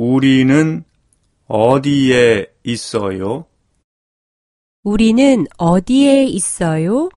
우리는 어디에 있어요? 우리는 어디에 있어요?